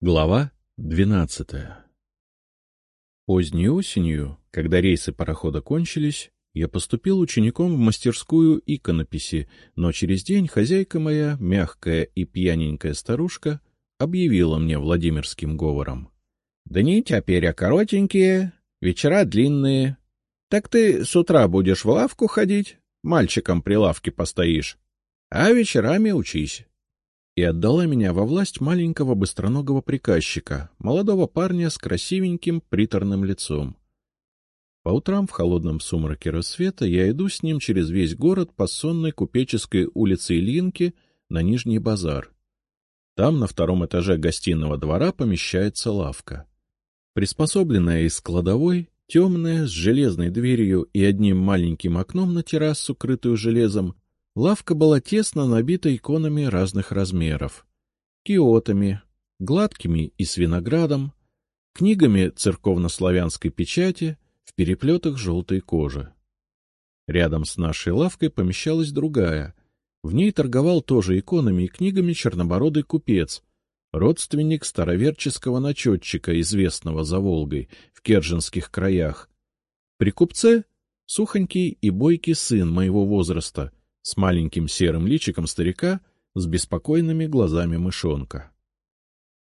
Глава двенадцатая Поздней осенью, когда рейсы парохода кончились, я поступил учеником в мастерскую иконописи, но через день хозяйка моя, мягкая и пьяненькая старушка, объявила мне Владимирским говором. — Дни теперь коротенькие, вечера длинные. Так ты с утра будешь в лавку ходить, мальчиком при лавке постоишь, а вечерами учись и отдала меня во власть маленького быстроногого приказчика, молодого парня с красивеньким приторным лицом. По утрам в холодном сумраке рассвета я иду с ним через весь город по сонной купеческой улице Ильинки на Нижний базар. Там на втором этаже гостиного двора помещается лавка. Приспособленная из кладовой, темная, с железной дверью и одним маленьким окном на террасу, крытую железом, Лавка была тесно набита иконами разных размеров. Киотами, гладкими и с виноградом, книгами церковно-славянской печати в переплетах желтой кожи. Рядом с нашей лавкой помещалась другая. В ней торговал тоже иконами и книгами чернобородый купец, родственник староверческого начетчика, известного за Волгой, в Керженских краях. При купце — сухонький и бойкий сын моего возраста — с маленьким серым личиком старика с беспокойными глазами мышонка.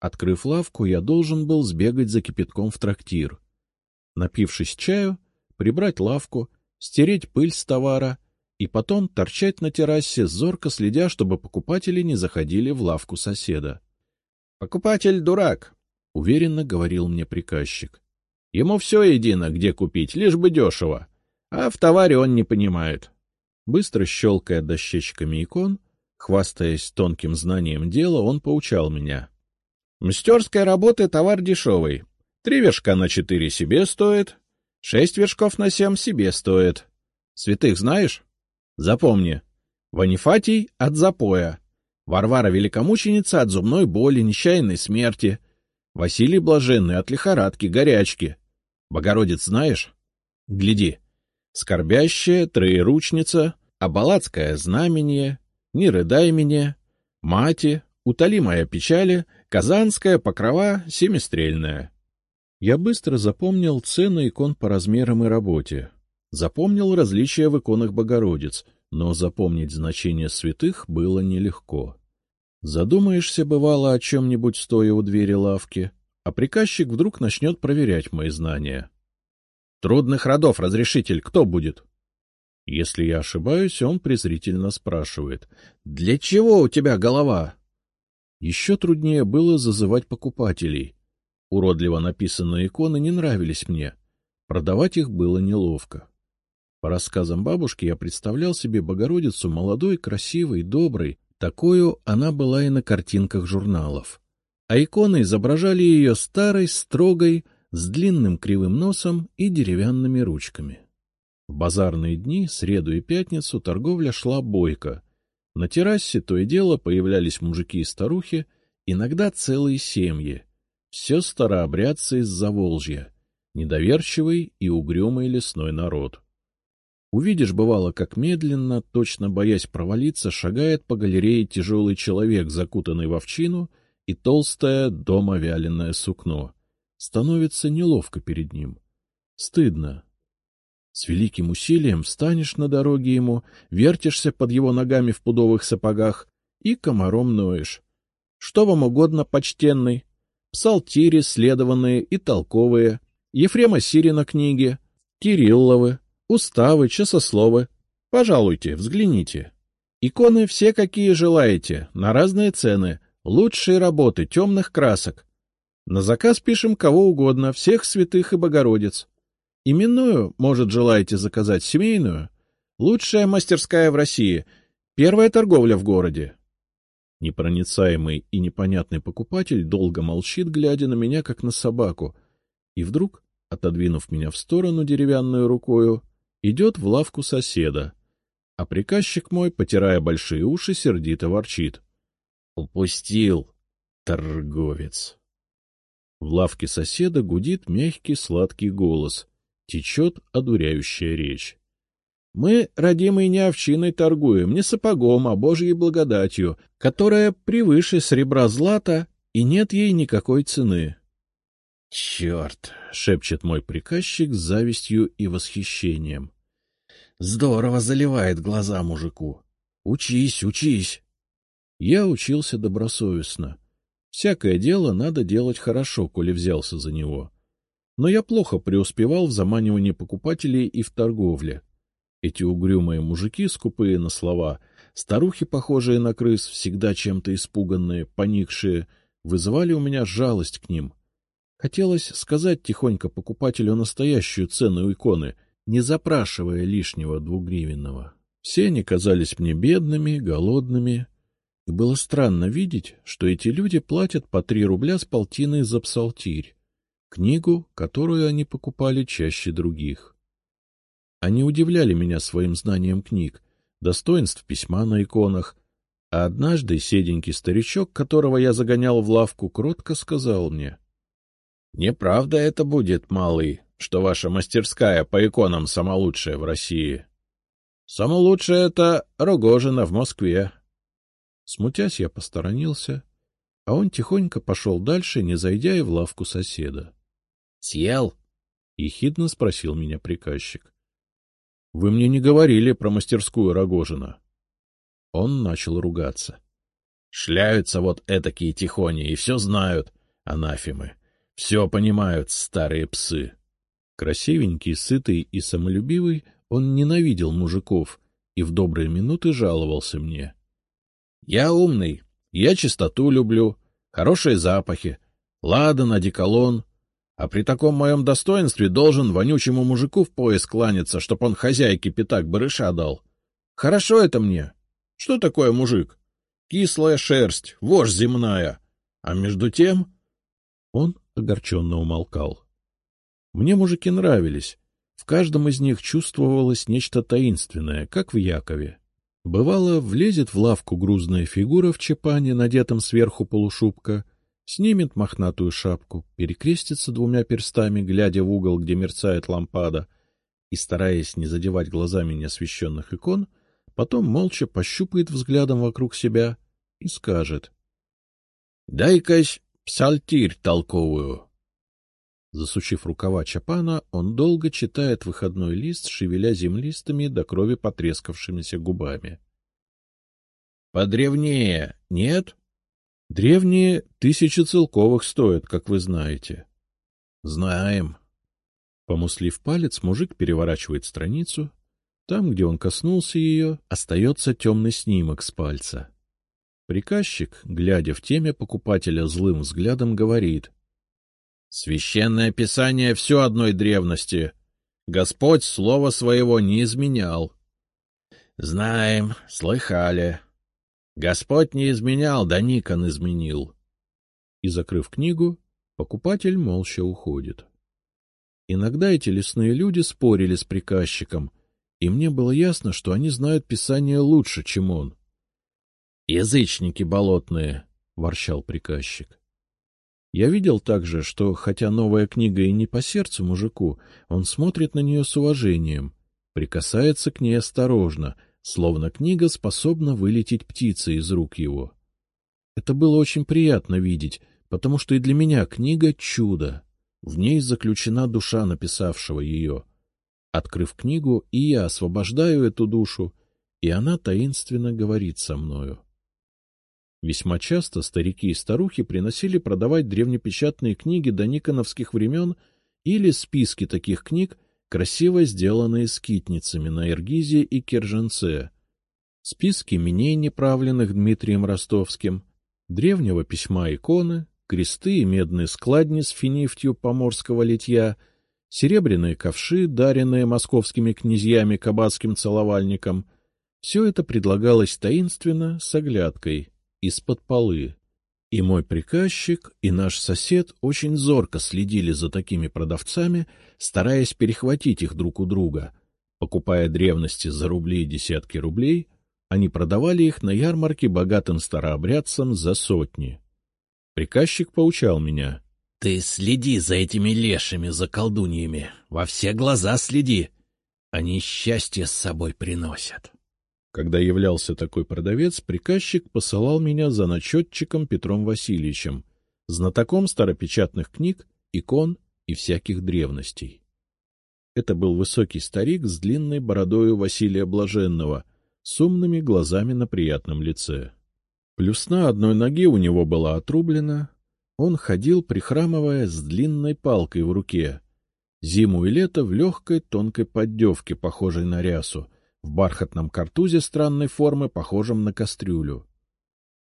Открыв лавку, я должен был сбегать за кипятком в трактир. Напившись чаю, прибрать лавку, стереть пыль с товара и потом торчать на террасе, зорко следя, чтобы покупатели не заходили в лавку соседа. — Покупатель дурак, — уверенно говорил мне приказчик. — Ему все едино, где купить, лишь бы дешево, а в товаре он не понимает. Быстро щелкая дощечками икон, хвастаясь тонким знанием дела, он поучал меня. — Мастерской работы товар дешевый. Три вершка на четыре себе стоит, шесть вершков на семь себе стоит. Святых знаешь? Запомни. Ванифатий от запоя, Варвара Великомученица от зубной боли, несчаянной смерти, Василий Блаженный от лихорадки, горячки. Богородиц знаешь? Гляди. Скорбящая, троеручница, Абалацкое знамение, Не рыдай мне, Мати, Утоли моя печали, Казанская покрова семистрельная. Я быстро запомнил цены икон по размерам и работе. Запомнил различия в иконах Богородиц, но запомнить значение святых было нелегко. Задумаешься, бывало, о чем-нибудь, стоя у двери лавки, а приказчик вдруг начнет проверять мои знания. — Трудных родов разрешитель кто будет? Если я ошибаюсь, он презрительно спрашивает. — Для чего у тебя голова? Еще труднее было зазывать покупателей. Уродливо написанные иконы не нравились мне. Продавать их было неловко. По рассказам бабушки я представлял себе Богородицу молодой, красивой, доброй. Такую она была и на картинках журналов. А иконы изображали ее старой, строгой, с длинным кривым носом и деревянными ручками. В базарные дни, среду и пятницу, торговля шла бойко. На террасе то и дело появлялись мужики и старухи, иногда целые семьи. Все старообрядцы из Заволжья, недоверчивый и угрюмый лесной народ. Увидишь, бывало, как медленно, точно боясь провалиться, шагает по галерее тяжелый человек, закутанный в овчину, и толстое дома вяленое сукно. Становится неловко перед ним. Стыдно, с великим усилием встанешь на дороге ему, вертишься под его ногами в пудовых сапогах и комаром ноешь. Что вам угодно, почтенный? Псалтири следованные и толковые, Ефрема Сирина книги, Кирилловы, уставы, часословы. Пожалуйте, взгляните. Иконы все, какие желаете, на разные цены, лучшие работы, темных красок. На заказ пишем кого угодно, всех святых и богородиц. Именную, может, желаете заказать семейную? Лучшая мастерская в России. Первая торговля в городе. Непроницаемый и непонятный покупатель долго молчит, глядя на меня, как на собаку, и вдруг, отодвинув меня в сторону деревянную рукою, идет в лавку соседа, а приказчик мой, потирая большие уши, сердито ворчит. — Упустил, торговец. В лавке соседа гудит мягкий сладкий голос, течет одуряющая речь. Мы, родимой не овчиной, торгуем, не сапогом, а божьей благодатью, которая превыше сребра злата и нет ей никакой цены. — Черт! — шепчет мой приказчик с завистью и восхищением. — Здорово заливает глаза мужику. Учись, учись. Я учился добросовестно. Всякое дело надо делать хорошо, коли взялся за него. Но я плохо преуспевал в заманивании покупателей и в торговле. Эти угрюмые мужики, скупые на слова, старухи, похожие на крыс, всегда чем-то испуганные, поникшие, вызывали у меня жалость к ним. Хотелось сказать тихонько покупателю настоящую цену иконы, не запрашивая лишнего двугривенного. Все они казались мне бедными, голодными, и было странно видеть, что эти люди платят по три рубля с полтины за псалтирь, книгу, которую они покупали чаще других. Они удивляли меня своим знанием книг, достоинств письма на иконах, а однажды седенький старичок, которого я загонял в лавку, кротко сказал мне. — Неправда это будет, малый, что ваша мастерская по иконам сама лучшая в России. Само лучшее — это Рогожина в Москве. Смутясь, я посторонился, а он тихонько пошел дальше, не зайдя и в лавку соседа. — Съел? — ехидно спросил меня приказчик. — Вы мне не говорили про мастерскую Рогожина. Он начал ругаться. — Шляются вот этакие тихони и все знают, анафемы. Все понимают, старые псы. Красивенький, сытый и самолюбивый, он ненавидел мужиков и в добрые минуты жаловался мне. — Я умный, я чистоту люблю, хорошие запахи, ладан, одеколон, а при таком моем достоинстве должен вонючему мужику в пояс кланяться, чтоб он хозяйке пятак барыша дал. Хорошо это мне. Что такое мужик? Кислая шерсть, вошь земная. А между тем... Он огорченно умолкал. Мне мужики нравились. В каждом из них чувствовалось нечто таинственное, как в Якове. Бывало, влезет в лавку грузная фигура в чепане, надетом сверху полушубка, снимет мохнатую шапку, перекрестится двумя перстами, глядя в угол, где мерцает лампада, и, стараясь не задевать глазами неосвещенных икон, потом молча пощупает взглядом вокруг себя и скажет. — Дай-кась псалтирь толковую. Засучив рукава чапана, он долго читает выходной лист, шевеля землистыми до крови потрескавшимися губами. — Подревнее нет? Древние тысячи целковых стоят, как вы знаете. — Знаем. Помуслив палец, мужик переворачивает страницу. Там, где он коснулся ее, остается темный снимок с пальца. Приказчик, глядя в теме покупателя злым взглядом, говорит. — Священное писание все одной древности. Господь слова своего не изменял. — Знаем, слыхали. Господь не изменял, да Никон изменил. И, закрыв книгу, покупатель молча уходит. Иногда эти лесные люди спорили с приказчиком, и мне было ясно, что они знают Писание лучше, чем он. — Язычники болотные, — ворчал приказчик. Я видел также, что, хотя новая книга и не по сердцу мужику, он смотрит на нее с уважением, прикасается к ней осторожно — словно книга способна вылететь птицей из рук его. Это было очень приятно видеть, потому что и для меня книга — чудо. В ней заключена душа написавшего ее. Открыв книгу, и я освобождаю эту душу, и она таинственно говорит со мною. Весьма часто старики и старухи приносили продавать древнепечатные книги до никоновских времен или списки таких книг, красиво сделанные скитницами на Иргизе и Керженце, списки миней, неправленных Дмитрием Ростовским, древнего письма иконы, кресты и медные складни с финифтью поморского литья, серебряные ковши, даренные московскими князьями кабацким целовальникам — все это предлагалось таинственно, с оглядкой, из-под полы. И мой приказчик, и наш сосед очень зорко следили за такими продавцами, стараясь перехватить их друг у друга. Покупая древности за рубли и десятки рублей, они продавали их на ярмарке богатым старообрядцам за сотни. Приказчик поучал меня. — Ты следи за этими лешими, за колдуньями, во все глаза следи. Они счастье с собой приносят. Когда являлся такой продавец, приказчик посылал меня за начетчиком Петром Васильевичем, знатоком старопечатных книг, икон и всяких древностей. Это был высокий старик с длинной бородою Василия Блаженного, с умными глазами на приятном лице. Плюсна одной ноги у него была отрублена, он ходил, прихрамывая, с длинной палкой в руке. Зиму и лето в легкой тонкой поддевке, похожей на рясу, в бархатном картузе странной формы, похожем на кастрюлю.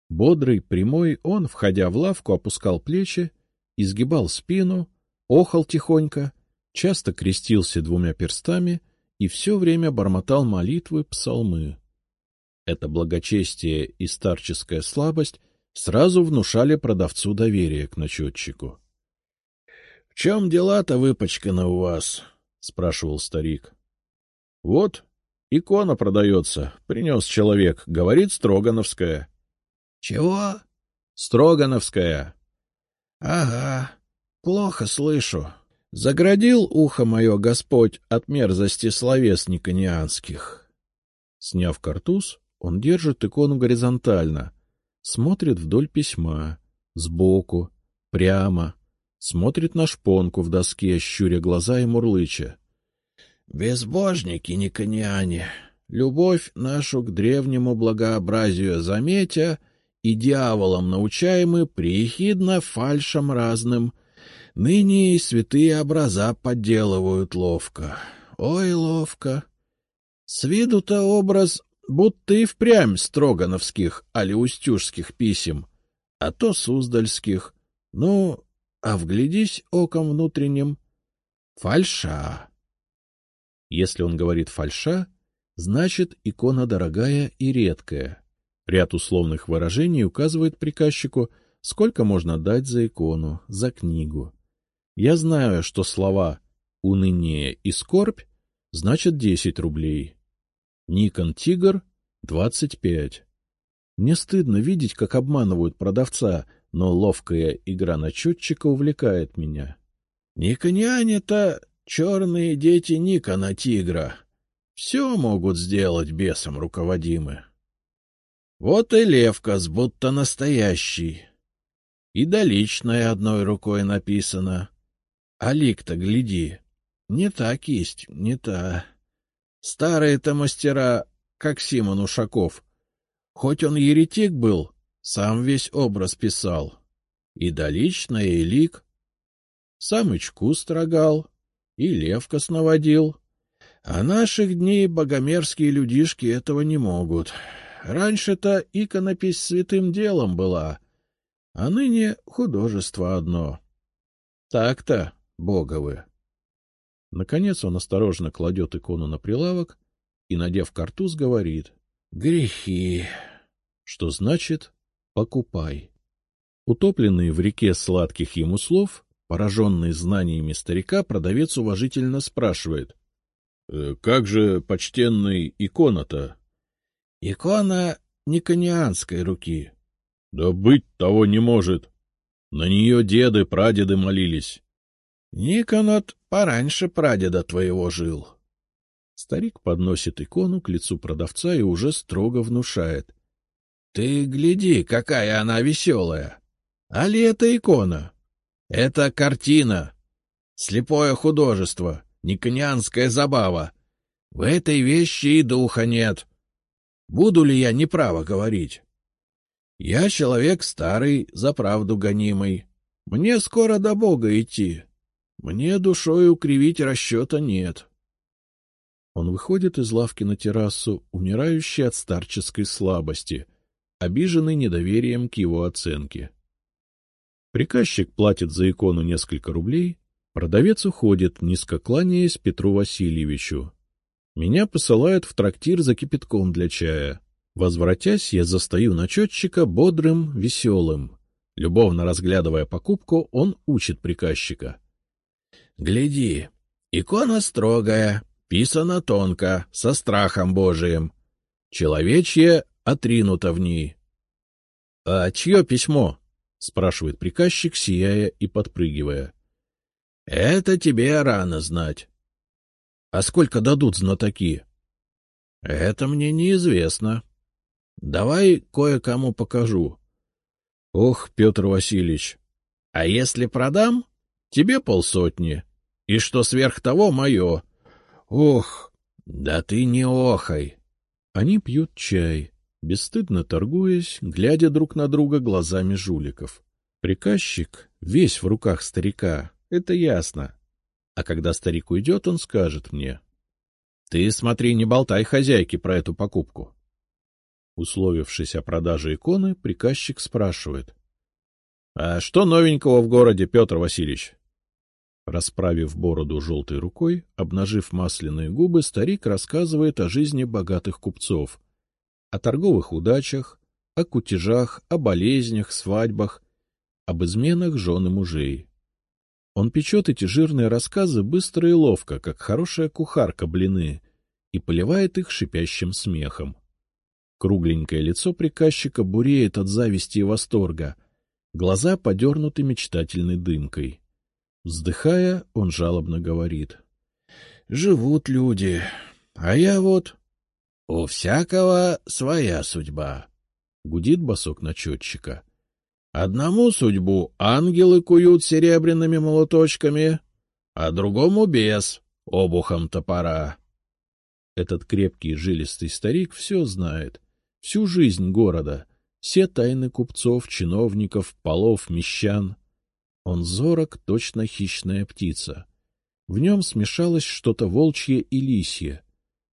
Бодрый, прямой, он, входя в лавку, опускал плечи, изгибал спину, охал тихонько, часто крестился двумя перстами и все время бормотал молитвы, псалмы. Это благочестие и старческая слабость сразу внушали продавцу доверие к начетчику. — В чем дела-то выпачканы у вас? — спрашивал старик. — Вот, икона продается, принес человек, говорит Строгановская. — Чего? — Строгановская. — Ага, плохо слышу. Заградил ухо мое Господь от мерзости словес никонианских. Сняв картуз, он держит икону горизонтально, смотрит вдоль письма, сбоку, прямо, смотрит на шпонку в доске, щуря глаза и мурлыча. — Безбожники никониане, любовь нашу к древнему благообразию заметя — и дьяволом научаемы приехидно фальшам разным. Ныне и святые образа подделывают ловко. Ой, ловко. С виду-то образ будто и впрямь строгановских али устюжских писем, а то суздальских. Ну, а вглядись оком внутренним — фальша. Если он говорит «фальша», значит, икона дорогая и редкая. Ряд условных выражений указывает приказчику, сколько можно дать за икону, за книгу. Я знаю, что слова «уныние» и «скорбь» значат 10 рублей. Никон Тигр — 25. Мне стыдно видеть, как обманывают продавца, но ловкая игра начетчика увлекает меня. Никоняне-то черные дети Никона Тигра. Все могут сделать бесом руководимы. Вот и левкас, будто настоящий. И доличное одной рукой написано. А лик-то, гляди, не та кисть, не та. Старые-то мастера, как Симон Ушаков. Хоть он еретик был, сам весь образ писал. И доличное, и лик. Сам Ичку строгал, и левкас наводил. А наших дней богомерзкие людишки этого не могут. Раньше-то иконопись святым делом была, а ныне художество одно. Так-то, боговы. Наконец он осторожно кладет икону на прилавок и, надев картуз, говорит «Грехи», что значит «покупай». Утопленный в реке сладких ему слов, пораженный знаниями старика, продавец уважительно спрашивает «Э, — Как же почтенный икона-то? Икона никонианской руки. — Да быть того не может. На нее деды, прадеды молились. — Никонот пораньше прадеда твоего жил. Старик подносит икону к лицу продавца и уже строго внушает. — Ты гляди, какая она веселая! А ли это икона? Это картина. Слепое художество, никонианская забава. В этой вещи и духа нет. Буду ли я неправо говорить? Я человек старый, за правду гонимый. Мне скоро до Бога идти. Мне душой укривить расчета нет. Он выходит из лавки на террасу, умирающий от старческой слабости, обиженный недоверием к его оценке. Приказчик платит за икону несколько рублей, продавец уходит, низко кланяясь Петру Васильевичу. Меня посылают в трактир за кипятком для чая. Возвратясь, я застаю начетчика бодрым, веселым. Любовно разглядывая покупку, он учит приказчика. — Гляди, икона строгая, писана тонко, со страхом божиим. Человечье отринуто в ней. — А чье письмо? — спрашивает приказчик, сияя и подпрыгивая. — Это тебе рано знать. А сколько дадут знатоки? — Это мне неизвестно. Давай кое-кому покажу. Ох, Петр Васильевич, — А если продам, тебе полсотни, и что сверх того мое. Ох, да ты не охай. Они пьют чай, бесстыдно торгуясь, глядя друг на друга глазами жуликов. Приказчик весь в руках старика, это ясно. А когда старик уйдет, он скажет мне. — Ты смотри, не болтай хозяйке про эту покупку. Условившись о продаже иконы, приказчик спрашивает. — А что новенького в городе, Петр Васильевич? Расправив бороду желтой рукой, обнажив масляные губы, старик рассказывает о жизни богатых купцов, о торговых удачах, о кутежах, о болезнях, свадьбах, об изменах жены мужей. Он печет эти жирные рассказы быстро и ловко, как хорошая кухарка блины, и поливает их шипящим смехом. Кругленькое лицо приказчика буреет от зависти и восторга, глаза подернуты мечтательной дымкой. Вздыхая, он жалобно говорит. — Живут люди, а я вот... — У всякого своя судьба, — гудит босок начетчика. — Одному судьбу ангелы куют серебряными молоточками, а другому без, обухом топора. Этот крепкий жилистый старик все знает, всю жизнь города, все тайны купцов, чиновников, полов, мещан. Он зорок, точно хищная птица. В нем смешалось что-то волчье и лисье.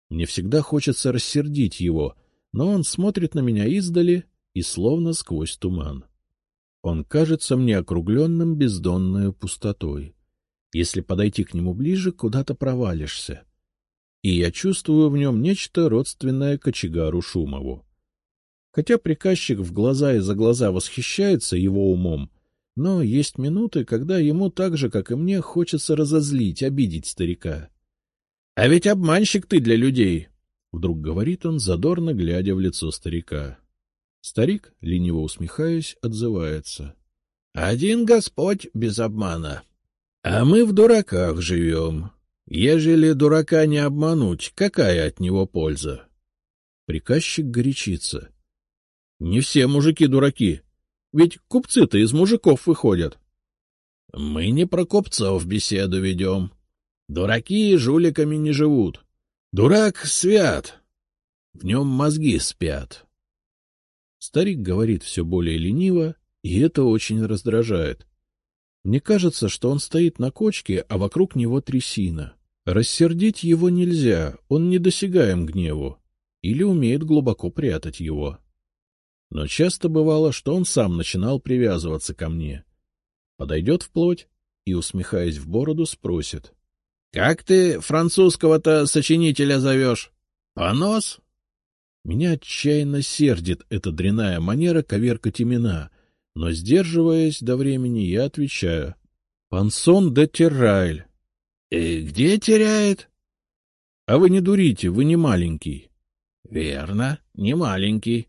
Мне всегда хочется рассердить его, но он смотрит на меня издали и словно сквозь туман. Он кажется мне округленным бездонной пустотой. Если подойти к нему ближе, куда-то провалишься. И я чувствую в нем нечто родственное кочегару Шумову. Хотя приказчик в глаза и за глаза восхищается его умом, но есть минуты, когда ему так же, как и мне, хочется разозлить, обидеть старика. — А ведь обманщик ты для людей! — вдруг говорит он, задорно глядя в лицо старика. Старик, лениво усмехаясь, отзывается. — Один Господь без обмана. А мы в дураках живем. Ежели дурака не обмануть, какая от него польза? Приказчик горячится. — Не все мужики дураки. Ведь купцы-то из мужиков выходят. — Мы не про купцов беседу ведем. Дураки жуликами не живут. Дурак свят. В нем мозги спят. Старик говорит все более лениво, и это очень раздражает. Мне кажется, что он стоит на кочке, а вокруг него трясина. Рассердить его нельзя, он недосягаем гневу. Или умеет глубоко прятать его. Но часто бывало, что он сам начинал привязываться ко мне. Подойдет вплоть и, усмехаясь в бороду, спросит. — Как ты французского-то сочинителя зовешь? Понос? Меня отчаянно сердит эта дряная манера коверкать имена, но, сдерживаясь до времени, я отвечаю. — Пансон де Террайль. — И где теряет? — А вы не дурите, вы не маленький. — Верно, не маленький.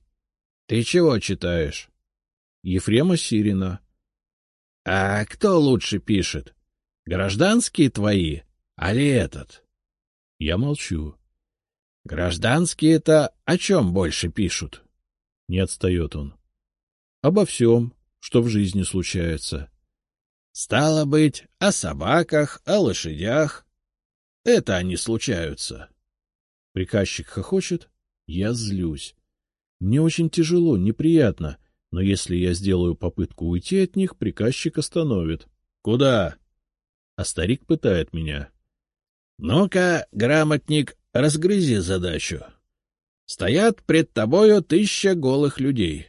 Ты чего читаешь? Ефрема Сирина. А кто лучше пишет? Гражданские твои, а ли этот? Я молчу. Гражданские-то о чем больше пишут? Не отстает он. Обо всем, что в жизни случается. Стало быть, о собаках, о лошадях. Это они случаются. Приказчик хохочет, я злюсь. Мне очень тяжело, неприятно, но если я сделаю попытку уйти от них, приказчик остановит. — Куда? А старик пытает меня. — Ну-ка, грамотник, разгрызи задачу. Стоят пред тобою тысяча голых людей.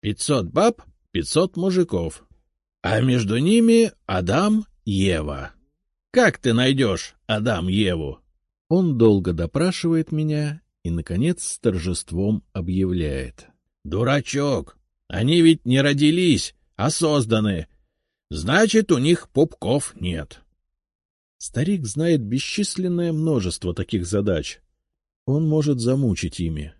Пятьсот баб, пятьсот мужиков. А между ними Адам, Ева. Как ты найдешь Адам, Еву? Он долго допрашивает меня и, наконец, с торжеством объявляет. — Дурачок! Они ведь не родились, а созданы. Значит, у них пупков нет. Старик знает бесчисленное множество таких задач. Он может замучить ими.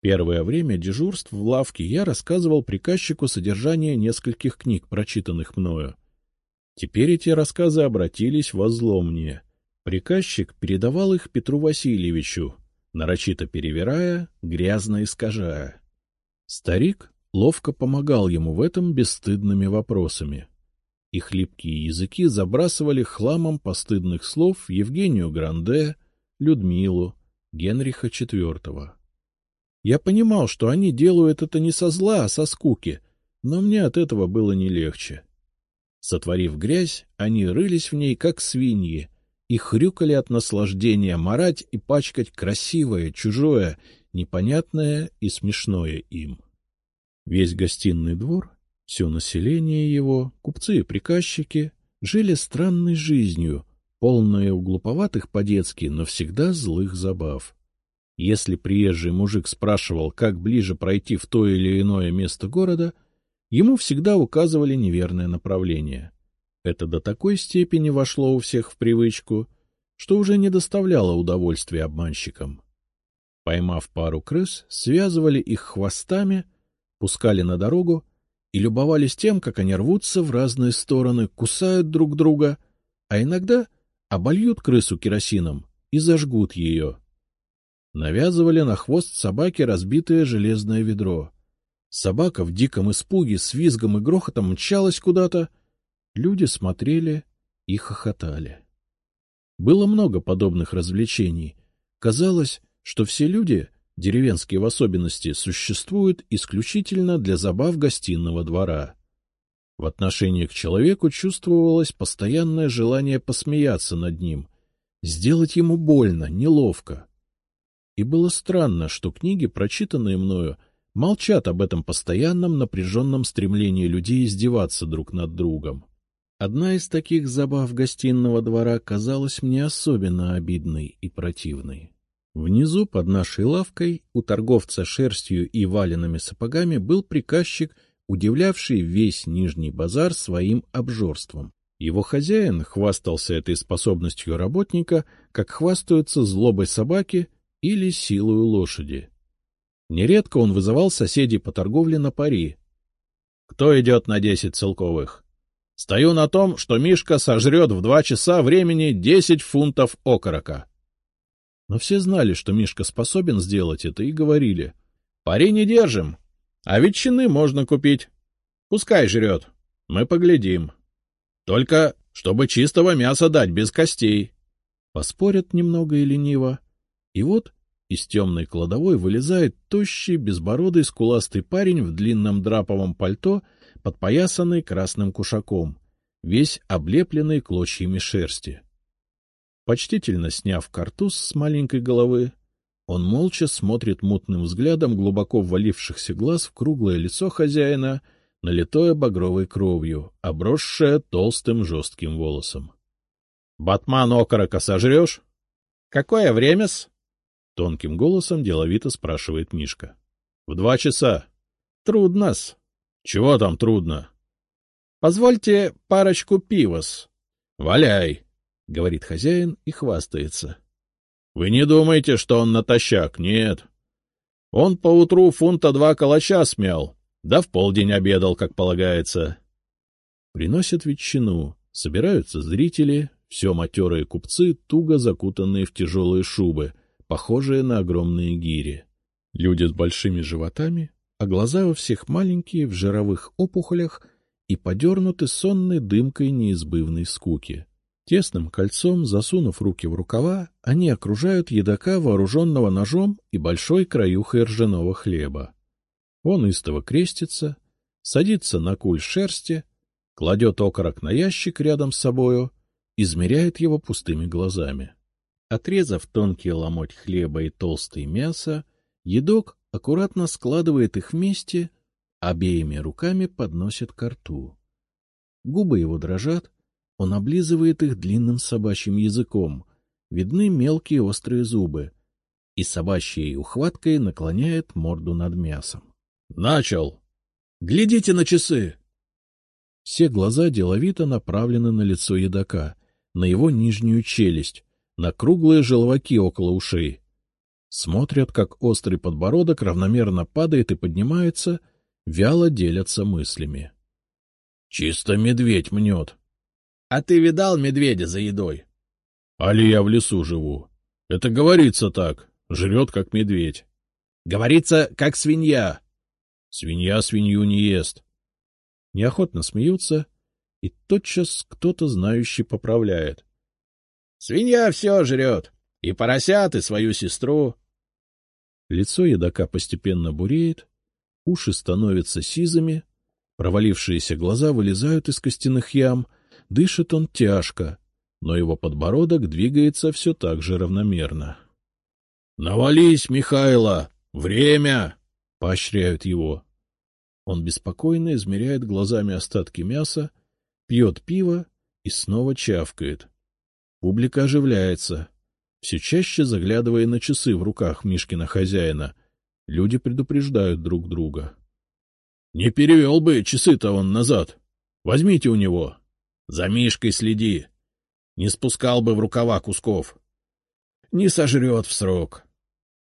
Первое время дежурств в лавке я рассказывал приказчику содержание нескольких книг, прочитанных мною. Теперь эти рассказы обратились во зло мне. Приказчик передавал их Петру Васильевичу, нарочито перевирая, грязно искажая. Старик ловко помогал ему в этом бесстыдными вопросами. Их липкие языки забрасывали хламом постыдных слов Евгению Гранде, Людмилу, Генриха IV. Я понимал, что они делают это не со зла, а со скуки, но мне от этого было не легче. Сотворив грязь, они рылись в ней, как свиньи, и хрюкали от наслаждения марать и пачкать красивое, чужое, непонятное и смешное им. Весь гостиный двор, все население его, купцы и приказчики, жили странной жизнью, полной углуповатых по-детски, но всегда злых забав. Если приезжий мужик спрашивал, как ближе пройти в то или иное место города, ему всегда указывали неверное направление. Это до такой степени вошло у всех в привычку, что уже не доставляло удовольствия обманщикам. Поймав пару крыс, связывали их хвостами, пускали на дорогу и любовались тем, как они рвутся в разные стороны, кусают друг друга, а иногда обольют крысу керосином и зажгут ее. Навязывали на хвост собаки разбитое железное ведро. Собака в диком испуге с визгом и грохотом мчалась куда-то. Люди смотрели и хохотали. Было много подобных развлечений. Казалось, что все люди, деревенские в особенности, существуют исключительно для забав гостиного двора. В отношении к человеку чувствовалось постоянное желание посмеяться над ним, сделать ему больно, неловко. И было странно, что книги, прочитанные мною, молчат об этом постоянном напряженном стремлении людей издеваться друг над другом. Одна из таких забав гостиного двора казалась мне особенно обидной и противной. Внизу, под нашей лавкой, у торговца шерстью и валенными сапогами был приказчик, удивлявший весь Нижний базар своим обжорством. Его хозяин хвастался этой способностью работника, как хвастаются злобой собаки или силою лошади. Нередко он вызывал соседей по торговле на пари. — Кто идет на десять целковых? — Стою на том, что Мишка сожрет в два часа времени десять фунтов окорока. Но все знали, что Мишка способен сделать это, и говорили. — Пари не держим, а ветчины можно купить. Пускай жрет, мы поглядим. Только чтобы чистого мяса дать без костей. Поспорят немного и лениво. И вот из темной кладовой вылезает тощий, безбородый, скуластый парень в длинном драповом пальто, подпоясанный красным кушаком, весь облепленный клочьями шерсти. Почтительно сняв картуз с маленькой головы, он молча смотрит мутным взглядом глубоко ввалившихся глаз в круглое лицо хозяина, налитое багровой кровью, обросшее толстым жестким волосом. — Батман окорока сожрешь? — Какое время-с? — тонким голосом деловито спрашивает Мишка. — В два часа. — Трудно-с. — Чего там трудно? — Позвольте парочку пива-с. — Валяй, — говорит хозяин и хвастается. — Вы не думаете, что он натощак? Нет. Он поутру фунта два калача смял, да в полдень обедал, как полагается. Приносят ветчину, собираются зрители, все матерые купцы, туго закутанные в тяжелые шубы, похожие на огромные гири. Люди с большими животами, а глаза у всех маленькие, в жировых опухолях и подернуты сонной дымкой неизбывной скуки. Тесным кольцом, засунув руки в рукава, они окружают едока, вооруженного ножом и большой краюхой ржаного хлеба. Он истово крестится, садится на куль шерсти, кладет окорок на ящик рядом с собою, измеряет его пустыми глазами. Отрезав тонкий ломоть хлеба и толстое мясо, едок аккуратно складывает их вместе, обеими руками подносит ко рту. Губы его дрожат, он облизывает их длинным собачьим языком, видны мелкие острые зубы, и собачьей ухваткой наклоняет морду над мясом. — Начал! Глядите на часы! Все глаза деловито направлены на лицо едока, на его нижнюю челюсть, на круглые желваки около ушей. Смотрят, как острый подбородок равномерно падает и поднимается, вяло делятся мыслями. — Чисто медведь мнет. — А ты видал медведя за едой? — Али я в лесу живу. Это говорится так, жрет как медведь. — Говорится, как свинья. Свинья свинью не ест. Неохотно смеются, и тотчас кто-то знающий поправляет. — Свинья все жрет, и поросят, и свою сестру. Лицо едока постепенно буреет, уши становятся сизыми, провалившиеся глаза вылезают из костяных ям, дышит он тяжко, но его подбородок двигается все так же равномерно. — Навались, Михайло! Время! — поощряют его. Он беспокойно измеряет глазами остатки мяса, пьет пиво и снова чавкает. Публика оживляется, все чаще заглядывая на часы в руках Мишкина хозяина. Люди предупреждают друг друга. — Не перевел бы часы-то он назад. Возьмите у него. За Мишкой следи. Не спускал бы в рукава кусков. Не сожрет в срок.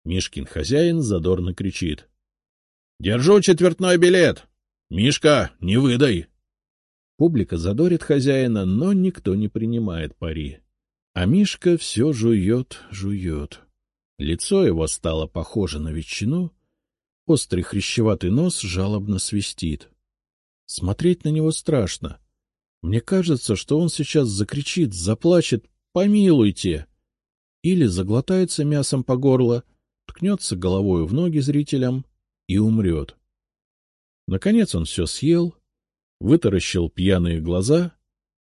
Мишкин хозяин задорно кричит. — Держу четвертной билет. Мишка, не выдай. Публика задорит хозяина, но никто не принимает пари. А Мишка все жует, жует. Лицо его стало похоже на ветчину, острый хрящеватый нос жалобно свистит. Смотреть на него страшно. Мне кажется, что он сейчас закричит, заплачет «Помилуйте!» или заглотается мясом по горло, ткнется головою в ноги зрителям и умрет. Наконец он все съел, вытаращил пьяные глаза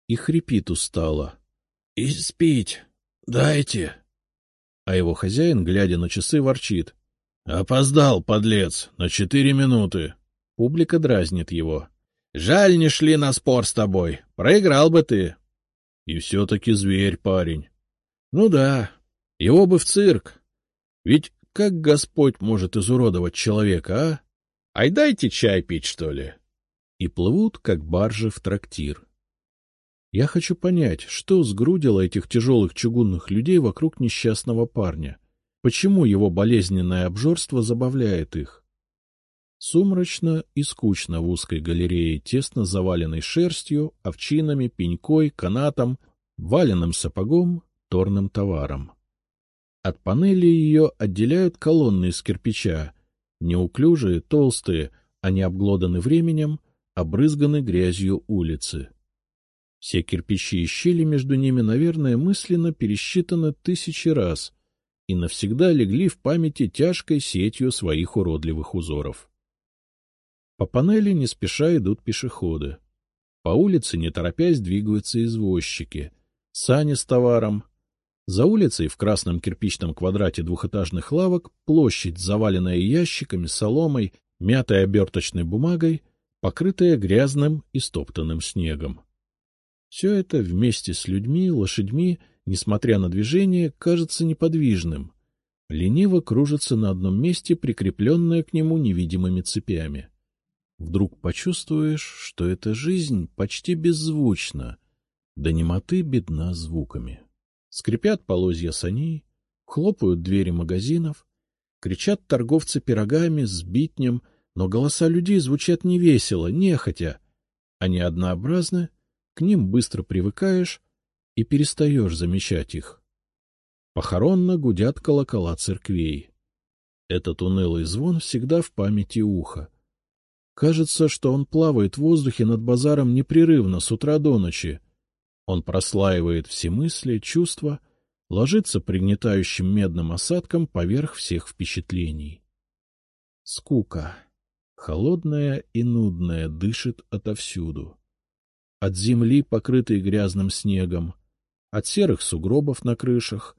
и хрипит устало. — И спить дайте. А его хозяин, глядя на часы, ворчит. — Опоздал, подлец, на четыре минуты. Публика дразнит его. — Жаль, не шли на спор с тобой. Проиграл бы ты. — И все-таки зверь, парень. — Ну да, его бы в цирк. Ведь как Господь может изуродовать человека, а? Ай дайте чай пить, что ли. И плывут, как баржи, в трактир. Я хочу понять, что сгрудило этих тяжелых чугунных людей вокруг несчастного парня. Почему его болезненное обжорство забавляет их? Сумрачно и скучно в узкой галерее, тесно заваленной шерстью, овчинами, пенькой, канатом, валенным сапогом, торным товаром. От панели ее отделяют колонны из кирпича, неуклюжие, толстые, они обглоданы временем, обрызганы грязью улицы. Все кирпичи и щели между ними, наверное, мысленно пересчитаны тысячи раз и навсегда легли в памяти тяжкой сетью своих уродливых узоров. По панели не спеша идут пешеходы. По улице, не торопясь, двигаются извозчики, сани с товаром. За улицей в красном кирпичном квадрате двухэтажных лавок площадь, заваленная ящиками, соломой, мятой оберточной бумагой, покрытая грязным и стоптанным снегом. Все это вместе с людьми, лошадьми, несмотря на движение, кажется неподвижным. Лениво кружится на одном месте, прикрепленное к нему невидимыми цепями. Вдруг почувствуешь, что эта жизнь почти беззвучна, да немоты бедна звуками. Скрипят полозья саней, хлопают двери магазинов, кричат торговцы пирогами, с битнем, но голоса людей звучат невесело, нехотя. Они однообразны, к ним быстро привыкаешь и перестаешь замечать их. Похоронно гудят колокола церквей. Этот унылый звон всегда в памяти уха. Кажется, что он плавает в воздухе над базаром непрерывно с утра до ночи. Он прослаивает все мысли, чувства, ложится пригнетающим медным осадком поверх всех впечатлений. Скука, холодная и нудная, дышит отовсюду от земли, покрытой грязным снегом, от серых сугробов на крышах,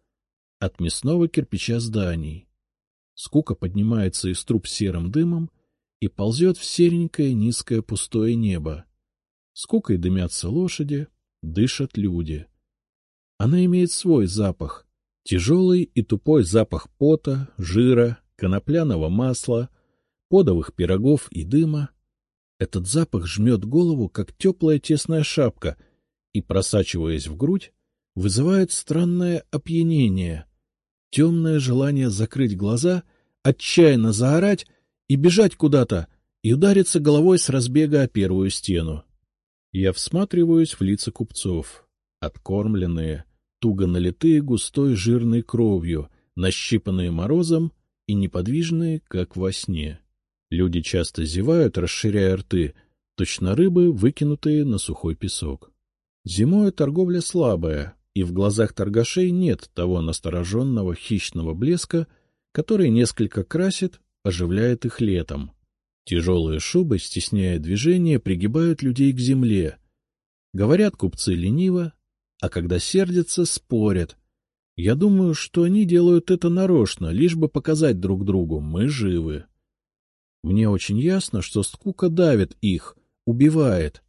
от мясного кирпича зданий. Скука поднимается из труб серым дымом и ползет в серенькое низкое пустое небо. Скукой дымятся лошади, дышат люди. Она имеет свой запах, тяжелый и тупой запах пота, жира, конопляного масла, подовых пирогов и дыма, этот запах жмет голову, как теплая тесная шапка, и, просачиваясь в грудь, вызывает странное опьянение, темное желание закрыть глаза, отчаянно заорать и бежать куда-то, и удариться головой с разбега о первую стену. Я всматриваюсь в лица купцов, откормленные, туго налитые густой жирной кровью, нащипанные морозом и неподвижные, как во сне. Люди часто зевают, расширяя рты, точно рыбы, выкинутые на сухой песок. Зимой торговля слабая, и в глазах торгашей нет того настороженного хищного блеска, который несколько красит, оживляет их летом. Тяжелые шубы, стесняя движение, пригибают людей к земле. Говорят купцы лениво, а когда сердятся, спорят. Я думаю, что они делают это нарочно, лишь бы показать друг другу «мы живы». Мне очень ясно, что скука давит их, убивает,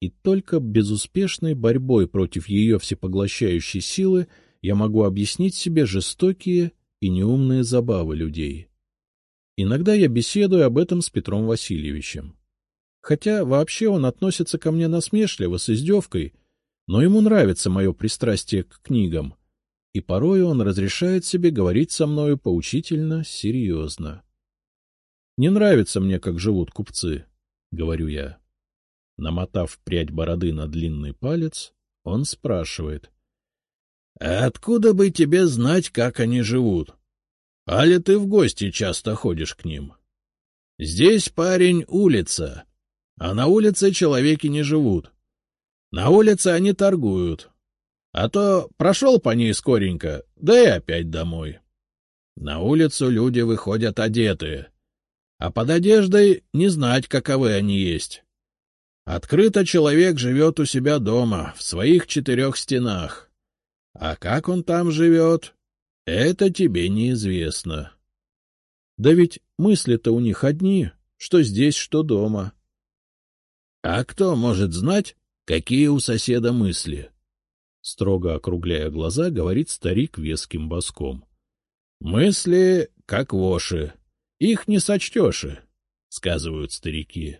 и только безуспешной борьбой против ее всепоглощающей силы я могу объяснить себе жестокие и неумные забавы людей. Иногда я беседую об этом с Петром Васильевичем. Хотя вообще он относится ко мне насмешливо, с издевкой, но ему нравится мое пристрастие к книгам, и порой он разрешает себе говорить со мною поучительно, серьезно. «Не нравится мне, как живут купцы», — говорю я. Намотав прядь бороды на длинный палец, он спрашивает. — А откуда бы тебе знать, как они живут? Али ты в гости часто ходишь к ним? Здесь, парень, улица, а на улице человеки не живут. На улице они торгуют. А то прошел по ней скоренько, да и опять домой. На улицу люди выходят одетые, а под одеждой не знать, каковы они есть. Открыто человек живет у себя дома, в своих четырех стенах. А как он там живет, это тебе неизвестно. Да ведь мысли-то у них одни, что здесь, что дома. А кто может знать, какие у соседа мысли? Строго округляя глаза, говорит старик веским боском. Мысли, как воши, их не сочтешь, сказывают старики.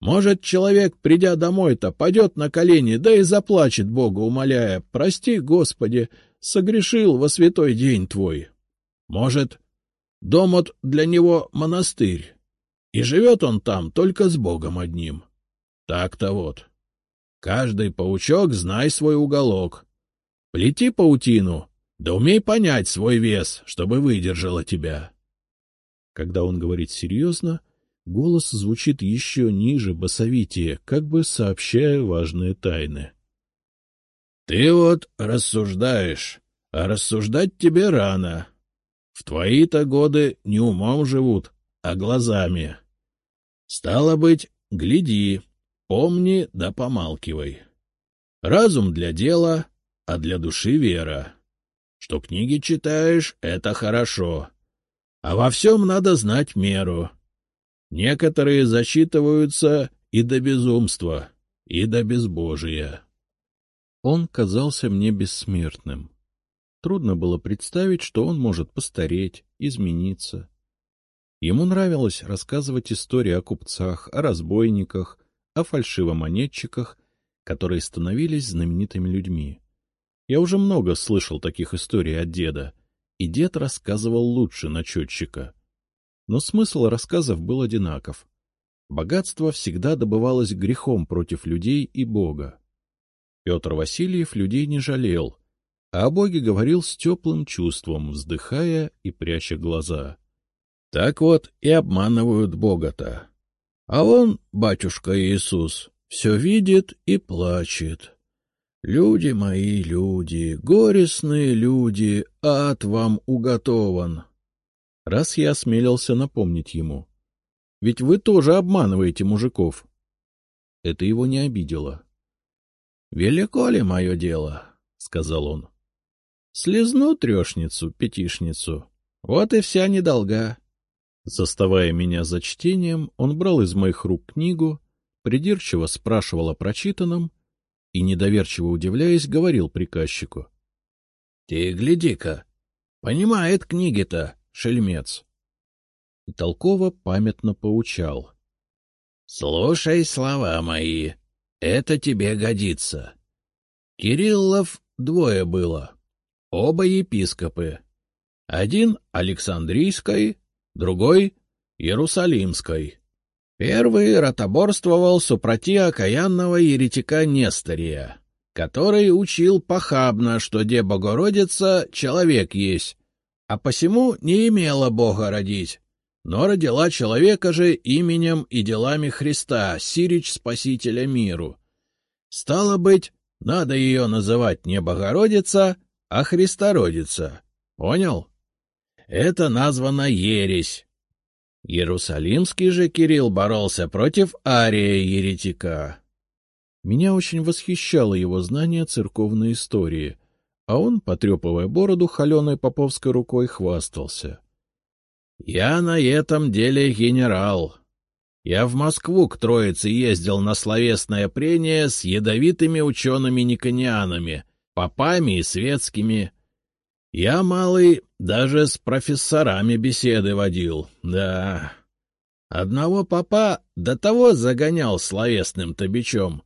Может, человек, придя домой-то, падет на колени, да и заплачет Бога, умоляя, «Прости, Господи, согрешил во святой день Твой». Может, дом от для него монастырь, и живет он там только с Богом одним. Так-то вот. Каждый паучок знай свой уголок. Плети паутину, да умей понять свой вес, чтобы выдержала тебя. Когда он говорит серьезно, Голос звучит еще ниже, басовитее, как бы сообщая важные тайны. — Ты вот рассуждаешь, а рассуждать тебе рано. В твои-то годы не умом живут, а глазами. Стало быть, гляди, помни да помалкивай. Разум для дела, а для души вера. Что книги читаешь — это хорошо. А во всем надо знать меру. Некоторые зачитываются и до безумства, и до безбожия. Он казался мне бессмертным. Трудно было представить, что он может постареть, измениться. Ему нравилось рассказывать истории о купцах, о разбойниках, о фальшивомонетчиках, которые становились знаменитыми людьми. Я уже много слышал таких историй от деда, и дед рассказывал лучше начетчика. Но смысл рассказов был одинаков. Богатство всегда добывалось грехом против людей и Бога. Петр Васильев людей не жалел, а о Боге говорил с теплым чувством, вздыхая и пряча глаза. Так вот и обманывают Бога-то. А он, батюшка Иисус, все видит и плачет. Люди мои, люди, горестные люди, ад вам уготован раз я осмелился напомнить ему. Ведь вы тоже обманываете мужиков. Это его не обидело. — Велико ли мое дело? — сказал он. — Слезну трешницу, пятишницу. Вот и вся недолга. Заставая меня за чтением, он брал из моих рук книгу, придирчиво спрашивал о прочитанном и, недоверчиво удивляясь, говорил приказчику. — Ты гляди-ка, понимает книги-то шельмец. И толково памятно поучал. — Слушай слова мои, это тебе годится. Кириллов двое было, оба епископы. Один Александрийской, другой Иерусалимской. Первый ротоборствовал супроти окаянного еретика Нестория, который учил похабно, что де Богородица — человек есть, а посему не имела Бога родить, но родила человека же именем и делами Христа, Сирич Спасителя миру. Стало быть, надо ее называть не Богородица, а Христородица. Понял? Это названо ересь. Иерусалимский же Кирилл боролся против Ария еретика. Меня очень восхищало его знание церковной истории, а он, потрепывая бороду холеной поповской рукой, хвастался. — Я на этом деле генерал. Я в Москву к Троице ездил на словесное прение с ядовитыми учеными-никонианами, попами и светскими. Я, малый, даже с профессорами беседы водил, да. Одного попа до того загонял словесным-то бичом,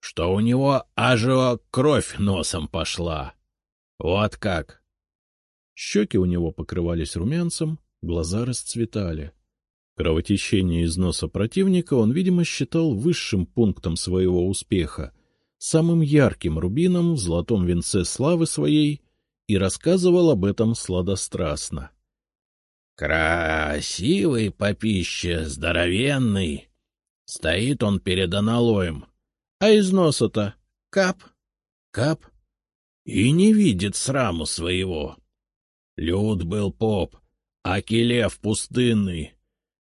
что у него аж кровь носом пошла. Вот как. Щеки у него покрывались румянцем, глаза расцветали. Кровотечение из носа противника он, видимо, считал высшим пунктом своего успеха, самым ярким рубином в золотом венце славы своей, и рассказывал об этом сладострастно. — Красивый попище, здоровенный. Стоит он перед аналоем. А из носа-то кап, кап. И не видит сраму своего. Люд был поп, а Килев пустынный.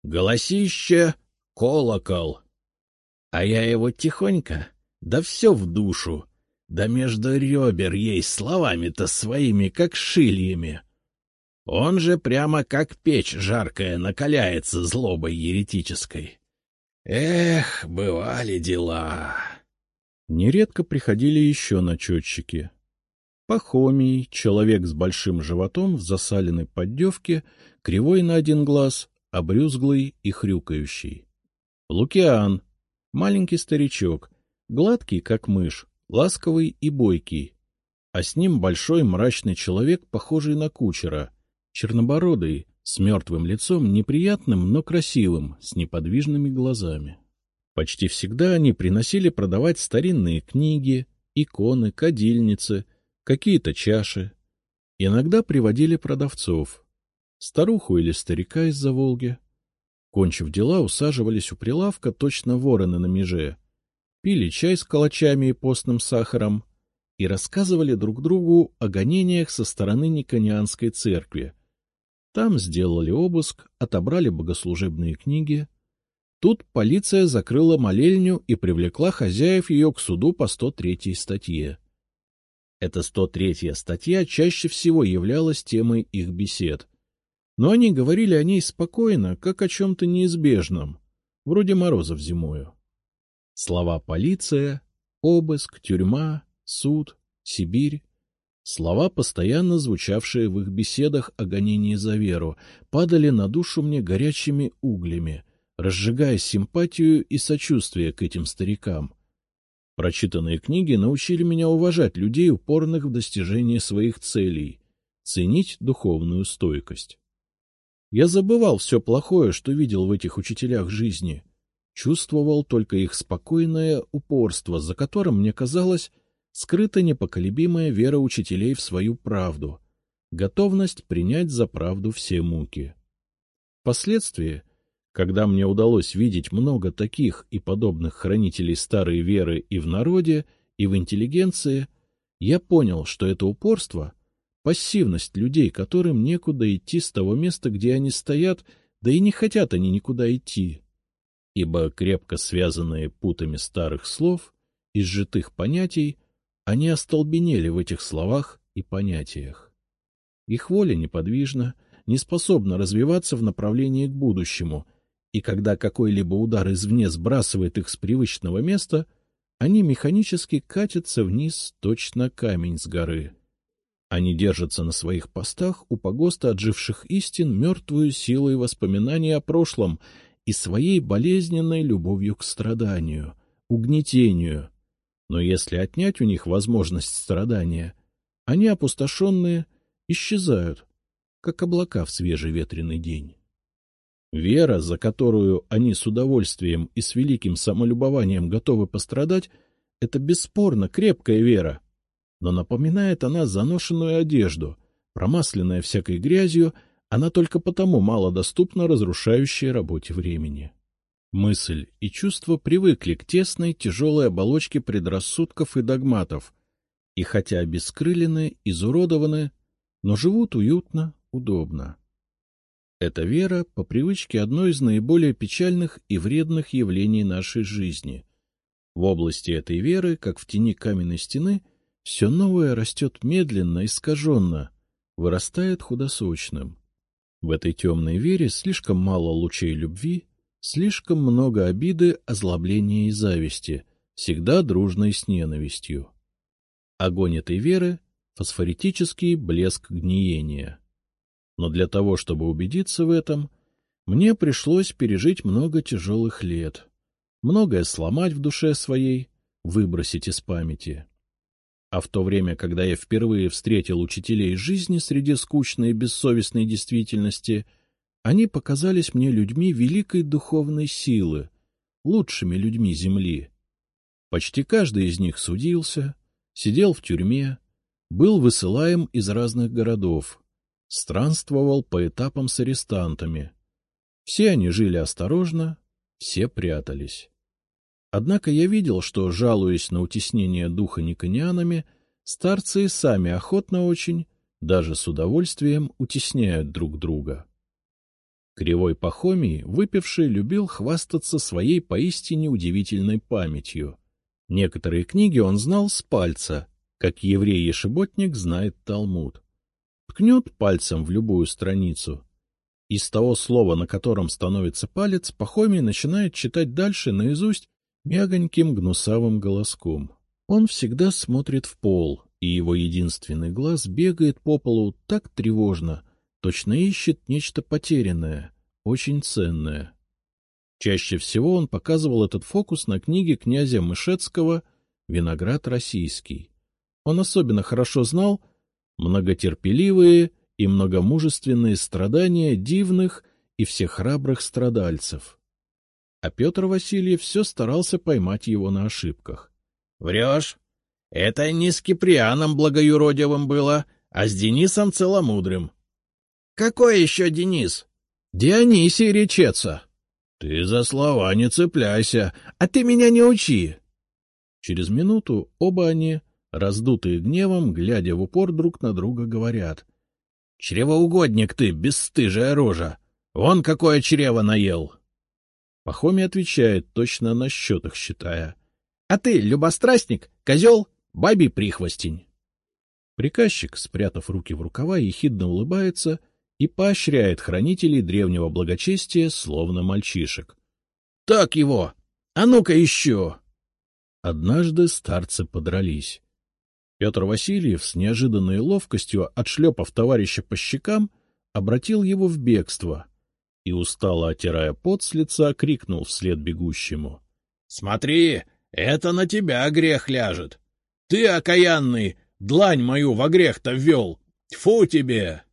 Голосище — колокол. А я его тихонько, да все в душу, да между ребер ей словами-то своими, как шильями. Он же прямо как печь жаркая накаляется злобой еретической. Эх, бывали дела. Нередко приходили еще начетчики. Пахомий, человек с большим животом в засаленной поддевке, кривой на один глаз, обрюзглый и хрюкающий. Лукиан, маленький старичок, гладкий, как мышь, ласковый и бойкий, а с ним большой мрачный человек, похожий на кучера, чернобородый, с мертвым лицом, неприятным, но красивым, с неподвижными глазами. Почти всегда они приносили продавать старинные книги, иконы, кадильницы, какие-то чаши. Иногда приводили продавцов, старуху или старика из-за Волги. Кончив дела, усаживались у прилавка точно вороны на меже, пили чай с калачами и постным сахаром и рассказывали друг другу о гонениях со стороны Никонианской церкви. Там сделали обыск, отобрали богослужебные книги, Тут полиция закрыла молельню и привлекла хозяев ее к суду по 103 статье. Эта 103 статья чаще всего являлась темой их бесед. Но они говорили о ней спокойно, как о чем-то неизбежном, вроде морозов зимою. Слова «полиция», «обыск», «тюрьма», «суд», «Сибирь» Слова, постоянно звучавшие в их беседах о гонении за веру, падали на душу мне горячими углями, разжигая симпатию и сочувствие к этим старикам. Прочитанные книги научили меня уважать людей, упорных в достижении своих целей, ценить духовную стойкость. Я забывал все плохое, что видел в этих учителях жизни, чувствовал только их спокойное упорство, за которым, мне казалось, скрыта непоколебимая вера учителей в свою правду, готовность принять за правду все муки. Впоследствии когда мне удалось видеть много таких и подобных хранителей старой веры и в народе, и в интеллигенции, я понял, что это упорство — пассивность людей, которым некуда идти с того места, где они стоят, да и не хотят они никуда идти. Ибо крепко связанные путами старых слов, изжитых понятий, они остолбенели в этих словах и понятиях. Их воля неподвижна, не способна развиваться в направлении к будущему — и когда какой-либо удар извне сбрасывает их с привычного места, они механически катятся вниз точно камень с горы. Они держатся на своих постах у погоста отживших истин мертвую силой воспоминаний о прошлом и своей болезненной любовью к страданию, угнетению. Но если отнять у них возможность страдания, они, опустошенные, исчезают, как облака в свежий ветреный день. Вера, за которую они с удовольствием и с великим самолюбованием готовы пострадать, это бесспорно крепкая вера. Но напоминает она заношенную одежду, промасленная всякой грязью, она только потому мало доступна разрушающей работе времени. Мысль и чувство привыкли к тесной, тяжелой оболочке предрассудков и догматов, и хотя обескрылены, изуродованы, но живут уютно, удобно. Эта вера по привычке одно из наиболее печальных и вредных явлений нашей жизни. В области этой веры, как в тени каменной стены, все новое растет медленно, искаженно, вырастает худосочным. В этой темной вере слишком мало лучей любви, слишком много обиды, озлобления и зависти, всегда дружной с ненавистью. Огонь этой веры — фосфоритический блеск гниения. Но для того, чтобы убедиться в этом, мне пришлось пережить много тяжелых лет, многое сломать в душе своей, выбросить из памяти. А в то время, когда я впервые встретил учителей жизни среди скучной и бессовестной действительности, они показались мне людьми великой духовной силы, лучшими людьми Земли. Почти каждый из них судился, сидел в тюрьме, был высылаем из разных городов, странствовал по этапам с арестантами. Все они жили осторожно, все прятались. Однако я видел, что, жалуясь на утеснение духа никонианами, старцы сами охотно очень, даже с удовольствием, утесняют друг друга. Кривой Пахомий, выпивший, любил хвастаться своей поистине удивительной памятью. Некоторые книги он знал с пальца, как еврей-ешеботник знает Талмуд. Ткнет пальцем в любую страницу. Из того слова, на котором становится палец, Пахомий начинает читать дальше наизусть мягоньким гнусавым голоском. Он всегда смотрит в пол, и его единственный глаз бегает по полу так тревожно, точно ищет нечто потерянное, очень ценное. Чаще всего он показывал этот фокус на книге князя Мышецкого «Виноград российский». Он особенно хорошо знал многотерпеливые и многомужественные страдания дивных и всехрабрых страдальцев а Петр Васильев все старался поймать его на ошибках. — Врешь? Это не с Киприаном Благоюродивым было, а с Денисом Целомудрым. — Какой еще Денис? — Дионисий речется. — Ты за слова не цепляйся, а ты меня не учи. Через минуту оба они, раздутые гневом, глядя в упор друг на друга, говорят. — Чревоугодник ты, бесстыжая рожа! Вон какое чрево наел! Пахомий отвечает, точно на счетах считая. — А ты, любострастник, козел, бабий прихвостень. Приказчик, спрятав руки в рукава, ехидно улыбается и поощряет хранителей древнего благочестия, словно мальчишек. — Так его! А ну-ка еще! Однажды старцы подрались. Петр Васильев с неожиданной ловкостью, отшлепав товарища по щекам, обратил его в бегство — и, устало отирая пот с лица, крикнул вслед бегущему. — Смотри, это на тебя грех ляжет. Ты, окаянный, длань мою во грех-то ввел. Тьфу тебе!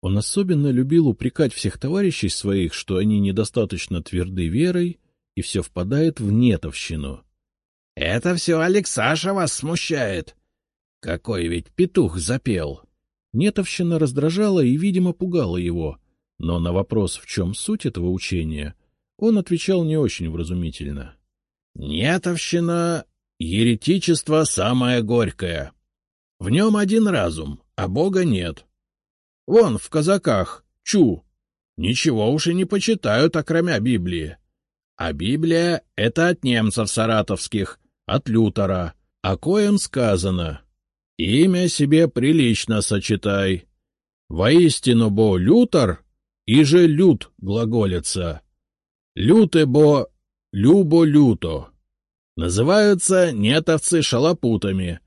Он особенно любил упрекать всех товарищей своих, что они недостаточно тверды верой, и все впадает в нетовщину. — Это все Алексаша вас смущает. Какой ведь петух запел! Нетовщина раздражала и, видимо, пугала его — но на вопрос, в чем суть этого учения, он отвечал не очень вразумительно. — Нетовщина — еретичество самое горькое. В нем один разум, а Бога нет. Вон, в казаках, чу, ничего уж и не почитают, окромя Библии. А Библия — это от немцев саратовских, от Лютера, о коем сказано «Имя себе прилично сочетай». Воистину, бо Лютер и же лют глаголится. Люте бо, любо люто. Называются нетовцы шалопутами,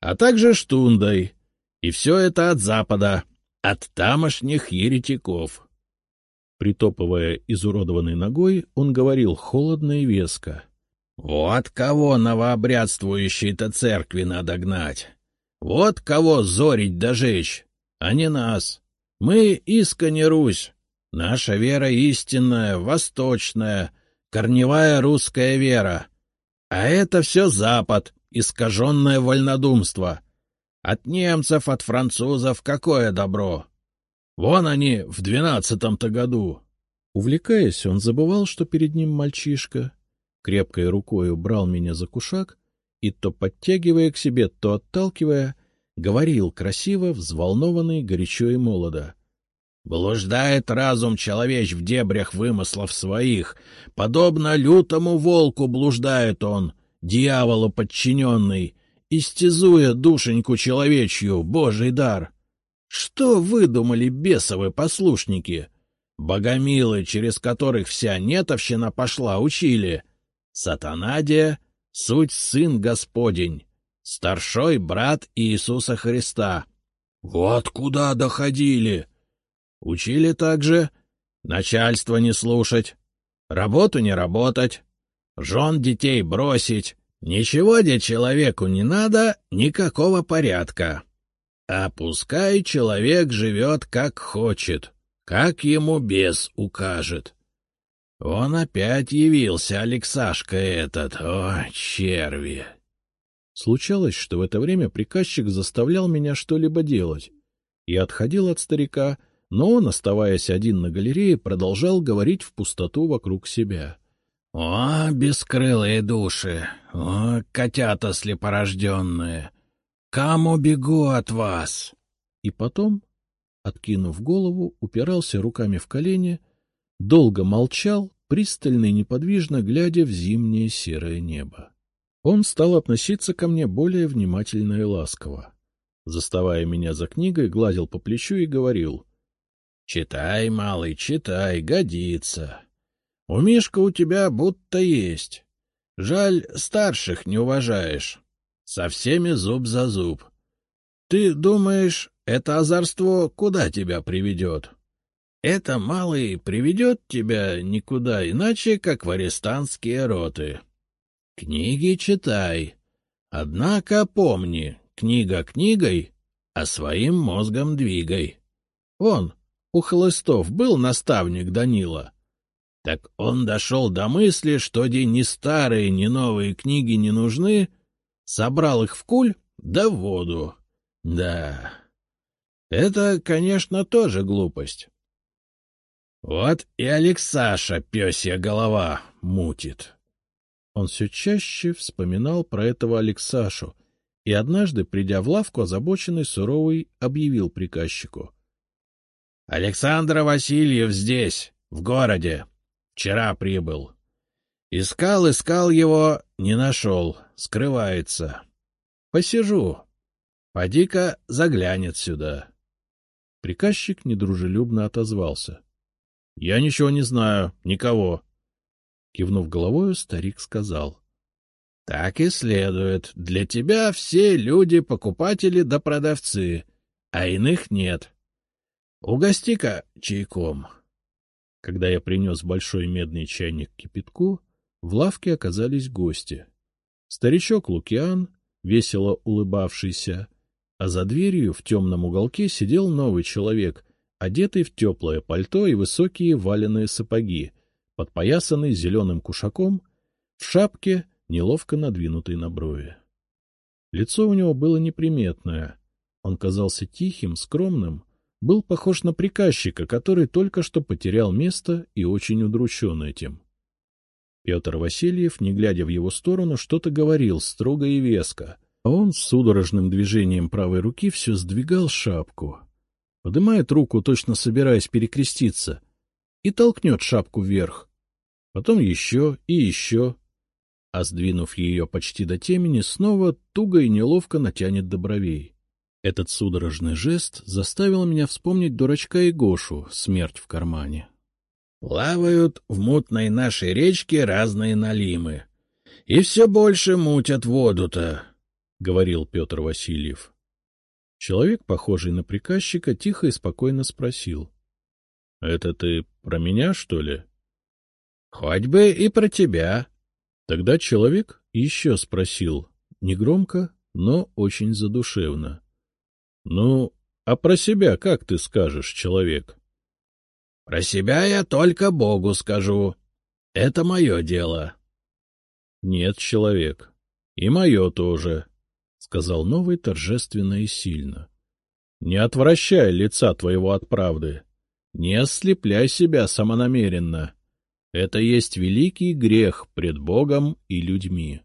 а также штундой. И все это от запада, от тамошних еретиков. Притопывая изуродованной ногой, он говорил холодно и веско. — Вот кого новообрядствующей-то церкви надо гнать. Вот кого зорить да жечь, а не нас. Мы искони Русь, Наша вера истинная, восточная, корневая русская вера. А это все Запад, искаженное вольнодумство. От немцев, от французов какое добро? Вон они в двенадцатом-то году. Увлекаясь, он забывал, что перед ним мальчишка, крепкой рукой брал меня за кушак и, то подтягивая к себе, то отталкивая, говорил красиво, взволнованный, горячо и молодо. Блуждает разум человеч в дебрях вымыслов своих. Подобно лютому волку блуждает он, дьяволу подчиненный, истязуя душеньку человечью, божий дар. Что выдумали бесовы послушники? Богомилы, через которых вся нетовщина пошла, учили. Сатанадия — суть сын Господень, старшой брат Иисуса Христа. Вот куда доходили! Учили также начальство не слушать, работу не работать, жен детей бросить. Ничего где человеку не надо, никакого порядка. А пускай человек живет как хочет, как ему бес укажет. Он опять явился, Алексашка этот, о, черви! Случалось, что в это время приказчик заставлял меня что-либо делать. Я отходил от старика — но он, оставаясь один на галерее, продолжал говорить в пустоту вокруг себя. — О, бескрылые души! О, котята слепорожденные! Кому бегу от вас? И потом, откинув голову, упирался руками в колени, долго молчал, пристально и неподвижно глядя в зимнее серое небо. Он стал относиться ко мне более внимательно и ласково. Заставая меня за книгой, гладил по плечу и говорил — Читай, малый, читай, годится. У Мишка у тебя будто есть. Жаль, старших не уважаешь. Со всеми зуб за зуб. Ты думаешь, это озорство куда тебя приведет? Это, малый, приведет тебя никуда иначе, как в арестантские роты. Книги читай. Однако помни, книга книгой, а своим мозгом двигай. Вон, у Хлыстов был наставник Данила. Так он дошел до мысли, что день ни старые, ни новые книги не нужны, собрал их в куль да в воду. Да, это, конечно, тоже глупость. Вот и Алексаша, пёсья голова, мутит. Он все чаще вспоминал про этого Алексашу и однажды, придя в лавку, озабоченный суровый, объявил приказчику. Александр Васильев здесь, в городе. Вчера прибыл. Искал, искал его, не нашел, скрывается. Посижу. Поди-ка заглянет сюда. Приказчик недружелюбно отозвался. — Я ничего не знаю, никого. Кивнув головою, старик сказал. — Так и следует. Для тебя все люди — покупатели да продавцы, а иных нет. Угости-ка чайком. Когда я принес большой медный чайник кипятку, в лавке оказались гости. Старичок Лукиан, весело улыбавшийся, а за дверью в темном уголке сидел новый человек, одетый в теплое пальто и высокие валеные сапоги, подпоясанный зеленым кушаком, в шапке, неловко надвинутой на брови. Лицо у него было неприметное. Он казался тихим, скромным, был похож на приказчика, который только что потерял место и очень удручен этим. Петр Васильев, не глядя в его сторону, что-то говорил строго и веско, а он с судорожным движением правой руки все сдвигал шапку. Подымает руку, точно собираясь перекреститься, и толкнет шапку вверх. Потом еще и еще, а, сдвинув ее почти до темени, снова туго и неловко натянет до бровей. Этот судорожный жест заставил меня вспомнить дурачка и Гошу «Смерть в кармане». «Плавают в мутной нашей речке разные налимы. И все больше мутят воду-то», — говорил Петр Васильев. Человек, похожий на приказчика, тихо и спокойно спросил. — Это ты про меня, что ли? — Хоть бы и про тебя. Тогда человек еще спросил, негромко, но очень задушевно. — Ну, а про себя как ты скажешь, человек? — Про себя я только Богу скажу. Это мое дело. — Нет, человек. И мое тоже, — сказал новый торжественно и сильно. Не отвращай лица твоего от правды. Не ослепляй себя самонамеренно. Это есть великий грех пред Богом и людьми.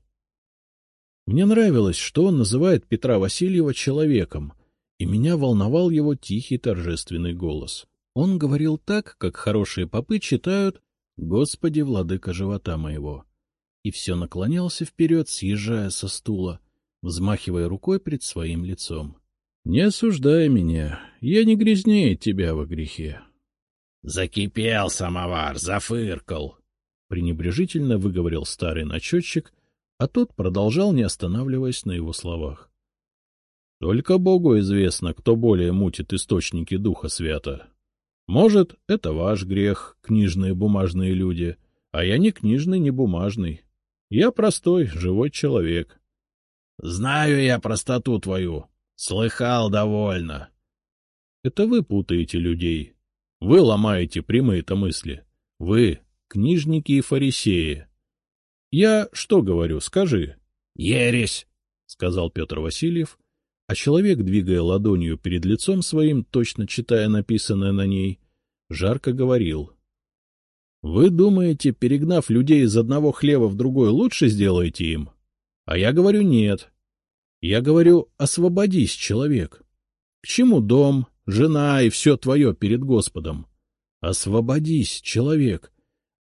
Мне нравилось, что он называет Петра Васильева человеком, и меня волновал его тихий торжественный голос. Он говорил так, как хорошие попы читают «Господи, владыка живота моего», и все наклонялся вперед, съезжая со стула, взмахивая рукой пред своим лицом. — Не осуждай меня, я не грязнее тебя во грехе. — Закипел самовар, зафыркал, — пренебрежительно выговорил старый начетчик, а тот продолжал, не останавливаясь на его словах. — Только Богу известно, кто более мутит источники Духа Свята. Может, это ваш грех, книжные бумажные люди, а я не книжный, не бумажный. Я простой, живой человек. — Знаю я простоту твою. Слыхал довольно. — Это вы путаете людей. Вы ломаете прямые-то мысли. Вы — книжники и фарисеи. Я что говорю, скажи. — Ересь, — сказал Петр Васильев, а человек, двигая ладонью перед лицом своим, точно читая написанное на ней, жарко говорил. — Вы думаете, перегнав людей из одного хлева в другой, лучше сделаете им? А я говорю нет. Я говорю, освободись, человек. К чему дом, жена и все твое перед Господом? Освободись, человек.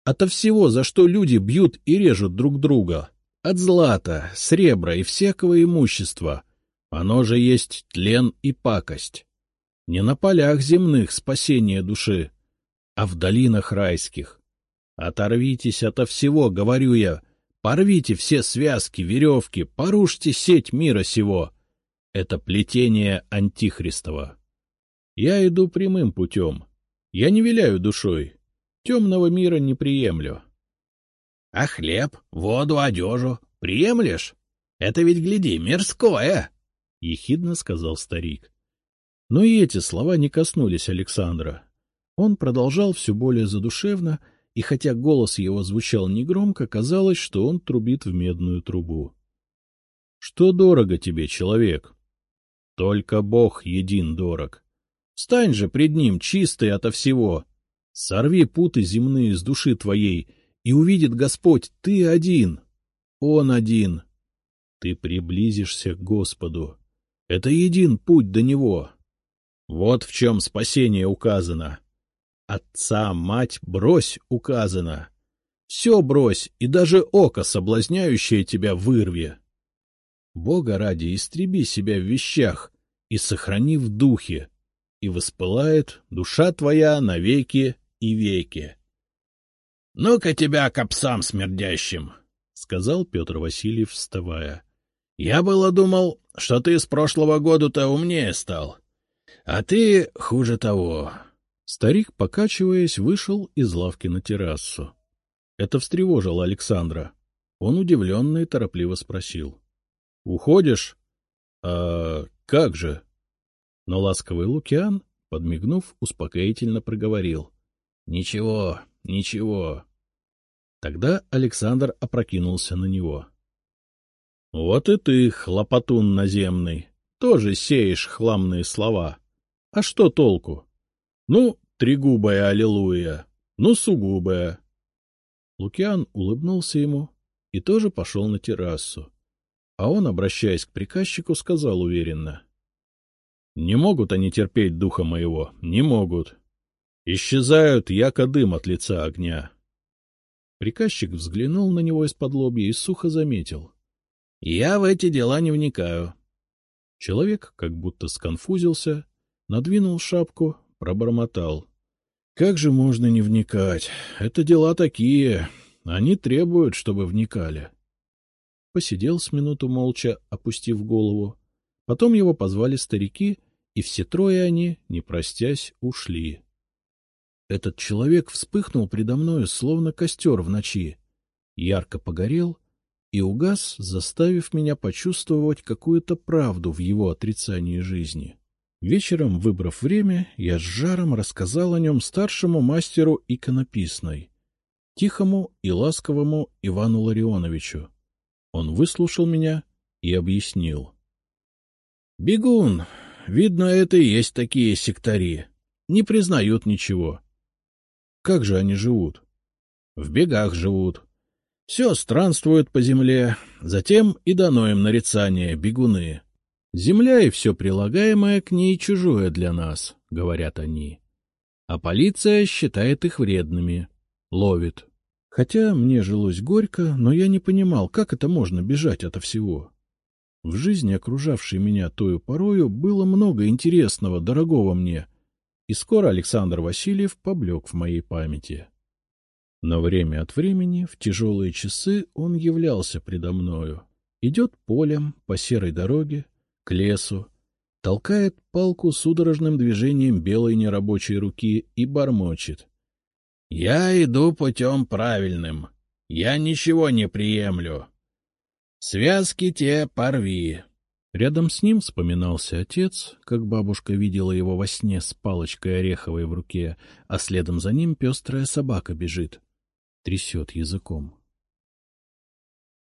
Ото всего, за что люди бьют и режут друг друга. От злата, сребра и всякого имущества — оно же есть тлен и пакость. Не на полях земных спасение души, а в долинах райских. Оторвитесь ото всего, говорю я, порвите все связки, веревки, порушьте сеть мира сего. Это плетение Антихристова. Я иду прямым путем. Я не виляю душой. Темного мира не приемлю. — А хлеб, воду, одежу приемлешь? Это ведь, гляди, мирское! — ехидно сказал старик. Но и эти слова не коснулись Александра. Он продолжал все более задушевно, и хотя голос его звучал негромко, казалось, что он трубит в медную трубу. — Что дорого тебе, человек? — Только Бог един дорог. Встань же пред Ним чистый ото всего. Сорви путы земные с души твоей, и увидит Господь, ты один, Он один. Ты приблизишься к Господу. Это един путь до него. Вот в чем спасение указано. Отца, мать, брось указано. Все брось, и даже око, соблазняющее тебя, вырви. Бога ради истреби себя в вещах и сохрани в духе, и воспылает душа твоя навеки и веки. — Ну-ка тебя к псам смердящим, — сказал Петр Васильев, вставая. — Я было думал, что ты с прошлого года-то умнее стал. А ты хуже того. Старик, покачиваясь, вышел из лавки на террасу. Это встревожило Александра. Он удивленно и торопливо спросил. — Уходишь? — А как же? Но ласковый Лукиан, подмигнув, успокоительно проговорил. — Ничего, ничего. Тогда Александр опрокинулся на него. — вот и ты, хлопотун наземный, тоже сеешь хламные слова. А что толку? Ну, тригубая аллилуйя, ну, сугубая. Лукиан улыбнулся ему и тоже пошел на террасу. А он, обращаясь к приказчику, сказал уверенно. — Не могут они терпеть духа моего, не могут. Исчезают, яко дым от лица огня. Приказчик взглянул на него из-под лобья и сухо заметил. Я в эти дела не вникаю. Человек как будто сконфузился, надвинул шапку, пробормотал. — Как же можно не вникать? Это дела такие. Они требуют, чтобы вникали. Посидел с минуту молча, опустив голову. Потом его позвали старики, и все трое они, не простясь, ушли. Этот человек вспыхнул предо мною, словно костер в ночи. Ярко погорел — и угас, заставив меня почувствовать какую-то правду в его отрицании жизни. Вечером, выбрав время, я с жаром рассказал о нем старшему мастеру иконописной, тихому и ласковому Ивану Ларионовичу. Он выслушал меня и объяснил. — Бегун, видно, это и есть такие сектари. Не признают ничего. Как же они живут? В бегах живут. Все странствуют по земле, затем и дано им нарицание бегуны. Земля и все прилагаемое к ней чужое для нас, говорят они. А полиция считает их вредными, ловит. Хотя мне жилось горько, но я не понимал, как это можно бежать ото всего. В жизни, окружавшей меня тою порою, было много интересного, дорогого мне, и скоро Александр Васильев поблек в моей памяти. Но время от времени, в тяжелые часы, он являлся предо мною. Идет полем по серой дороге, к лесу, толкает палку судорожным движением белой нерабочей руки и бормочет. — Я иду путем правильным. Я ничего не приемлю. Связки те порви. Рядом с ним вспоминался отец, как бабушка видела его во сне с палочкой ореховой в руке, а следом за ним пестрая собака бежит, трясет языком.